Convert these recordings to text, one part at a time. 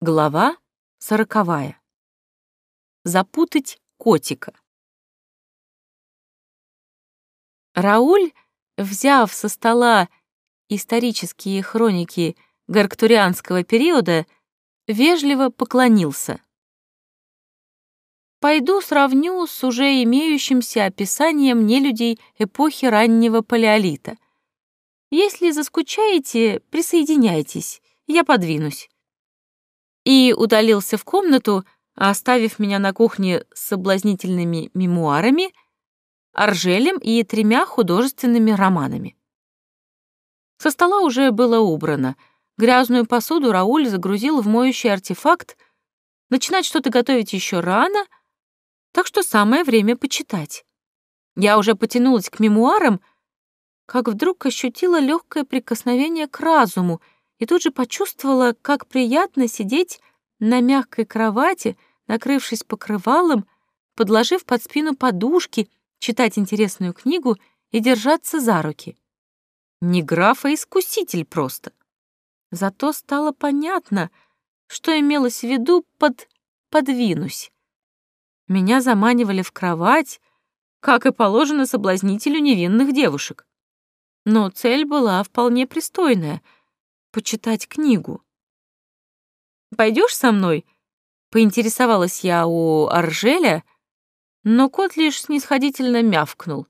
Глава сороковая. Запутать котика. Рауль, взяв со стола исторические хроники гарктурианского периода, вежливо поклонился. Пойду сравню с уже имеющимся описанием нелюдей эпохи раннего палеолита. Если заскучаете, присоединяйтесь, я подвинусь и удалился в комнату, оставив меня на кухне с соблазнительными мемуарами, Аржелем и тремя художественными романами. Со стола уже было убрано. Грязную посуду Рауль загрузил в моющий артефакт. Начинать что-то готовить еще рано, так что самое время почитать. Я уже потянулась к мемуарам, как вдруг ощутила легкое прикосновение к разуму — и тут же почувствовала, как приятно сидеть на мягкой кровати, накрывшись покрывалом, подложив под спину подушки, читать интересную книгу и держаться за руки. Не граф, а искуситель просто. Зато стало понятно, что имелось в виду под «подвинусь». Меня заманивали в кровать, как и положено соблазнителю невинных девушек. Но цель была вполне пристойная — почитать книгу. Пойдешь со мной?» — поинтересовалась я у Аржеля, но кот лишь снисходительно мявкнул.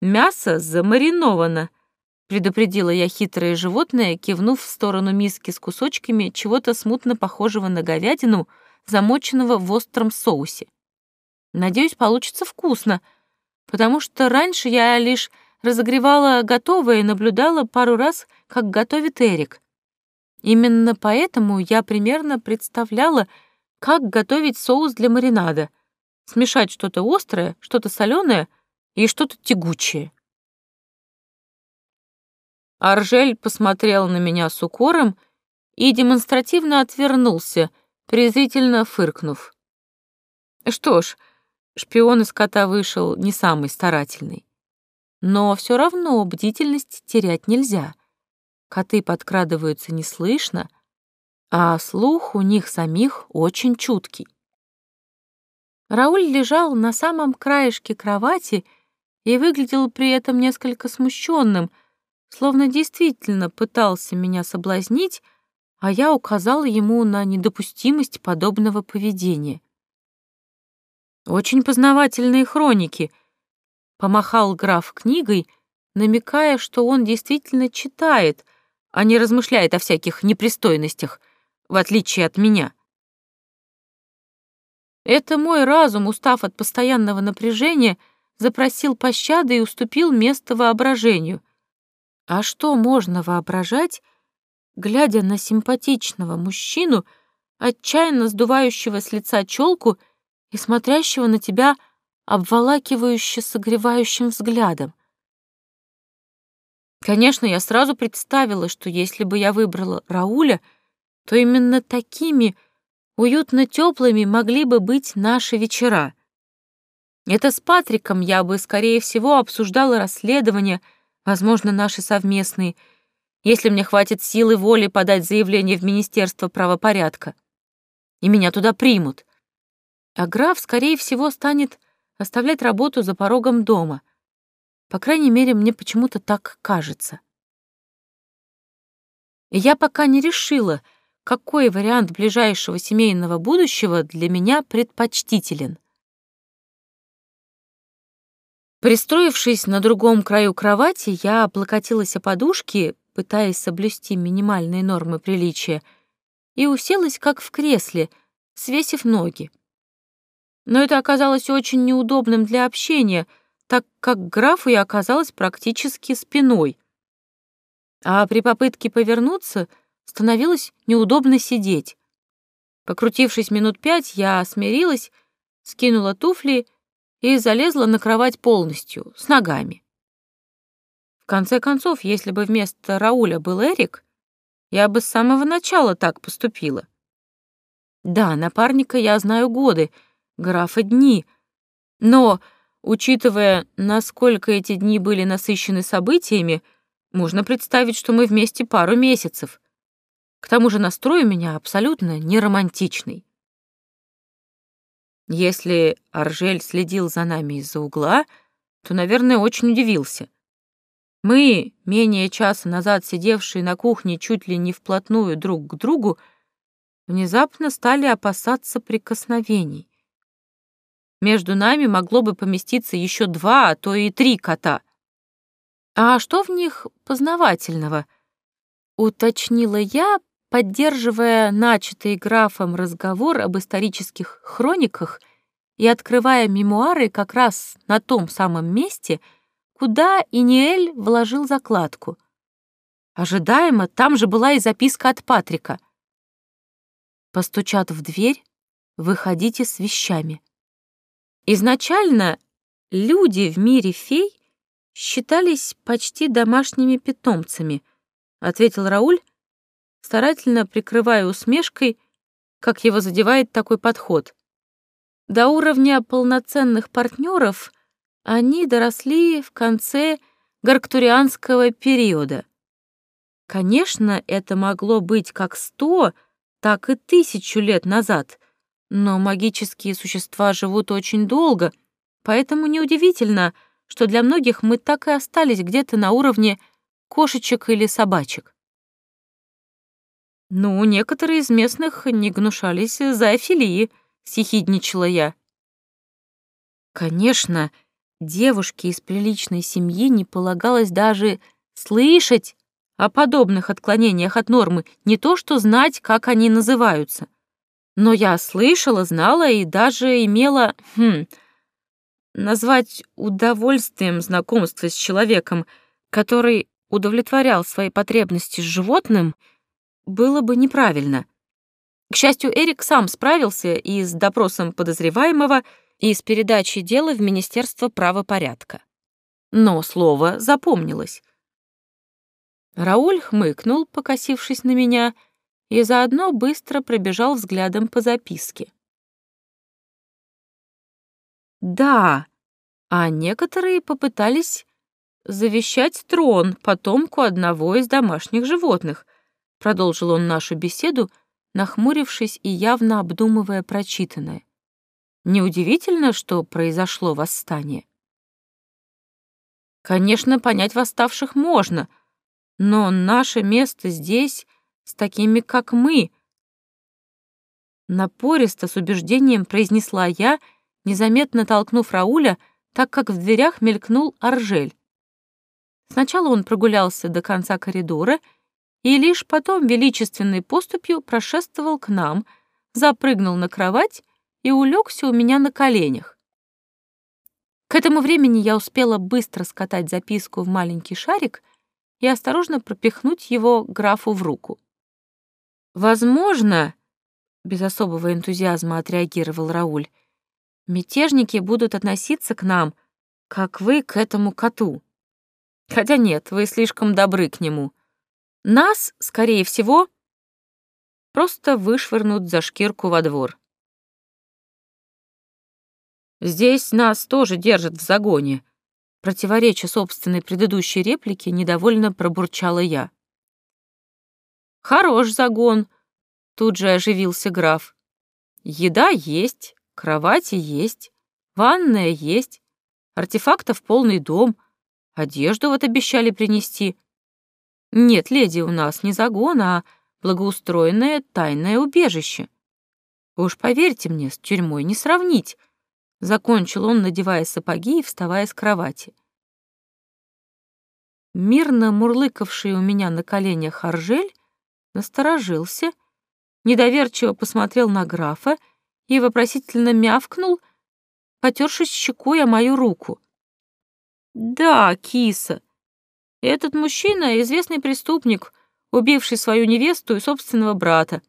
«Мясо замариновано», — предупредила я хитрое животное, кивнув в сторону миски с кусочками чего-то смутно похожего на говядину, замоченного в остром соусе. «Надеюсь, получится вкусно», потому что раньше я лишь разогревала готовое и наблюдала пару раз, как готовит Эрик. Именно поэтому я примерно представляла, как готовить соус для маринада. Смешать что-то острое, что-то соленое и что-то тягучее. Аржель посмотрел на меня с укором и демонстративно отвернулся, презрительно фыркнув. Что ж, шпион из кота вышел не самый старательный. Но все равно бдительность терять нельзя. Коты подкрадываются неслышно, а слух у них самих очень чуткий. Рауль лежал на самом краешке кровати и выглядел при этом несколько смущенным, словно действительно пытался меня соблазнить, а я указала ему на недопустимость подобного поведения. Очень познавательные хроники — Помахал граф книгой, намекая, что он действительно читает, а не размышляет о всяких непристойностях, в отличие от меня. Это мой разум, устав от постоянного напряжения, запросил пощады и уступил место воображению. А что можно воображать, глядя на симпатичного мужчину, отчаянно сдувающего с лица челку и смотрящего на тебя обволакивающе согревающим взглядом. Конечно, я сразу представила, что если бы я выбрала Рауля, то именно такими уютно теплыми могли бы быть наши вечера. Это с Патриком я бы, скорее всего, обсуждала расследование, возможно, наши совместные, если мне хватит силы воли подать заявление в Министерство правопорядка. И меня туда примут. А граф, скорее всего, станет оставлять работу за порогом дома. По крайней мере, мне почему-то так кажется. И я пока не решила, какой вариант ближайшего семейного будущего для меня предпочтителен. Пристроившись на другом краю кровати, я облокотилась о подушки, пытаясь соблюсти минимальные нормы приличия, и уселась как в кресле, свесив ноги но это оказалось очень неудобным для общения, так как графу я оказалась практически спиной. А при попытке повернуться становилось неудобно сидеть. Покрутившись минут пять, я смирилась, скинула туфли и залезла на кровать полностью, с ногами. В конце концов, если бы вместо Рауля был Эрик, я бы с самого начала так поступила. Да, напарника я знаю годы — графа дни. Но, учитывая, насколько эти дни были насыщены событиями, можно представить, что мы вместе пару месяцев. К тому же настрой у меня абсолютно не романтичный. Если Аржель следил за нами из-за угла, то, наверное, очень удивился. Мы, менее часа назад сидевшие на кухне чуть ли не вплотную друг к другу, внезапно стали опасаться прикосновений. Между нами могло бы поместиться еще два, а то и три кота. А что в них познавательного? Уточнила я, поддерживая начатый графом разговор об исторических хрониках и открывая мемуары как раз на том самом месте, куда Иниэль вложил закладку. Ожидаемо, там же была и записка от Патрика — Постучат в дверь, выходите с вещами. Изначально люди в мире фей считались почти домашними питомцами, ответил Рауль, старательно прикрывая усмешкой, как его задевает такой подход. До уровня полноценных партнеров они доросли в конце гарктурианского периода. Конечно, это могло быть как сто, так и тысячу лет назад, но магические существа живут очень долго, поэтому неудивительно, что для многих мы так и остались где-то на уровне кошечек или собачек. «Ну, некоторые из местных не гнушались зоофилии», — съехидничала я. Конечно, девушке из приличной семьи не полагалось даже слышать о подобных отклонениях от нормы, не то что знать, как они называются. Но я слышала, знала и даже имела, хм, назвать удовольствием знакомство с человеком, который удовлетворял свои потребности с животным, было бы неправильно. К счастью, Эрик сам справился и с допросом подозреваемого, и с передачей дела в Министерство правопорядка. Но слово запомнилось. Рауль хмыкнул, покосившись на меня, и заодно быстро пробежал взглядом по записке. Да, а некоторые попытались завещать трон потомку одного из домашних животных, продолжил он нашу беседу, нахмурившись и явно обдумывая прочитанное. Неудивительно, что произошло восстание. Конечно, понять восставших можно — но наше место здесь с такими, как мы. Напористо с убеждением произнесла я, незаметно толкнув Рауля, так как в дверях мелькнул Аржель. Сначала он прогулялся до конца коридора и лишь потом величественной поступью прошествовал к нам, запрыгнул на кровать и улегся у меня на коленях. К этому времени я успела быстро скатать записку в маленький шарик и осторожно пропихнуть его графу в руку. «Возможно», — без особого энтузиазма отреагировал Рауль, «мятежники будут относиться к нам, как вы к этому коту. Хотя нет, вы слишком добры к нему. Нас, скорее всего, просто вышвырнут за шкирку во двор. Здесь нас тоже держат в загоне, Противореча собственной предыдущей реплике, недовольно пробурчала я. «Хорош загон», — тут же оживился граф. «Еда есть, кровати есть, ванная есть, артефактов полный дом, одежду вот обещали принести. Нет, леди, у нас не загон, а благоустроенное тайное убежище. Уж поверьте мне, с тюрьмой не сравнить, Закончил он, надевая сапоги и вставая с кровати. Мирно мурлыкавший у меня на коленях Аржель насторожился, недоверчиво посмотрел на графа и вопросительно мявкнул, потершись щекой о мою руку. «Да, киса, этот мужчина — известный преступник, убивший свою невесту и собственного брата,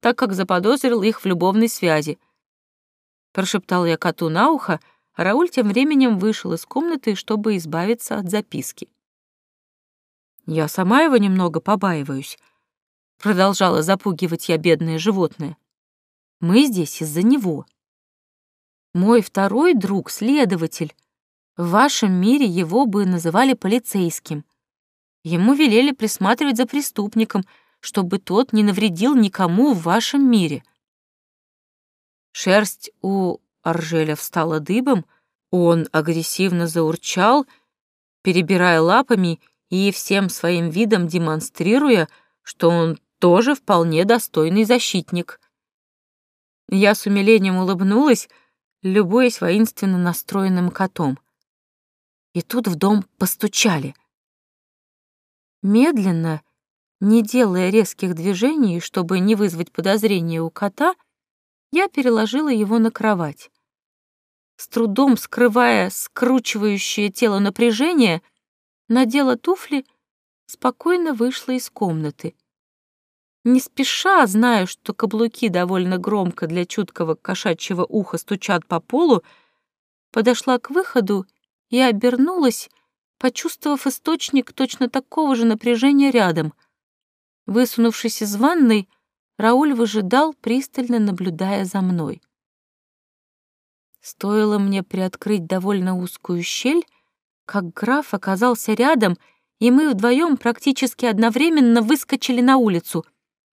так как заподозрил их в любовной связи прошептал я коту на ухо, а Рауль тем временем вышел из комнаты, чтобы избавиться от записки. Я сама его немного побаиваюсь, продолжала запугивать я бедное животное. Мы здесь из-за него. Мой второй друг — следователь. В вашем мире его бы называли полицейским. Ему велели присматривать за преступником, чтобы тот не навредил никому в вашем мире. Шерсть у Аржеля встала дыбом, он агрессивно заурчал, перебирая лапами и всем своим видом демонстрируя, что он тоже вполне достойный защитник. Я с умилением улыбнулась, любуясь воинственно настроенным котом. И тут в дом постучали. Медленно, не делая резких движений, чтобы не вызвать подозрения у кота, я переложила его на кровать. С трудом скрывая скручивающее тело напряжение, надела туфли, спокойно вышла из комнаты. Не спеша, зная, что каблуки довольно громко для чуткого кошачьего уха стучат по полу, подошла к выходу и обернулась, почувствовав источник точно такого же напряжения рядом. Высунувшись из ванной, Рауль выжидал, пристально наблюдая за мной. Стоило мне приоткрыть довольно узкую щель, как граф оказался рядом, и мы вдвоем практически одновременно выскочили на улицу.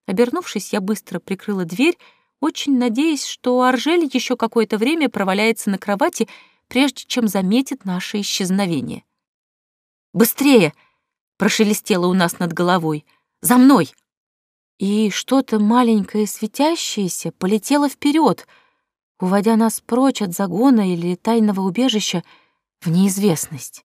Обернувшись, я быстро прикрыла дверь, очень надеясь, что Аржель еще какое-то время проваляется на кровати, прежде чем заметит наше исчезновение. «Быстрее!» — прошелестело у нас над головой. «За мной!» И что-то маленькое светящееся полетело вперед, уводя нас прочь от загона или тайного убежища в неизвестность.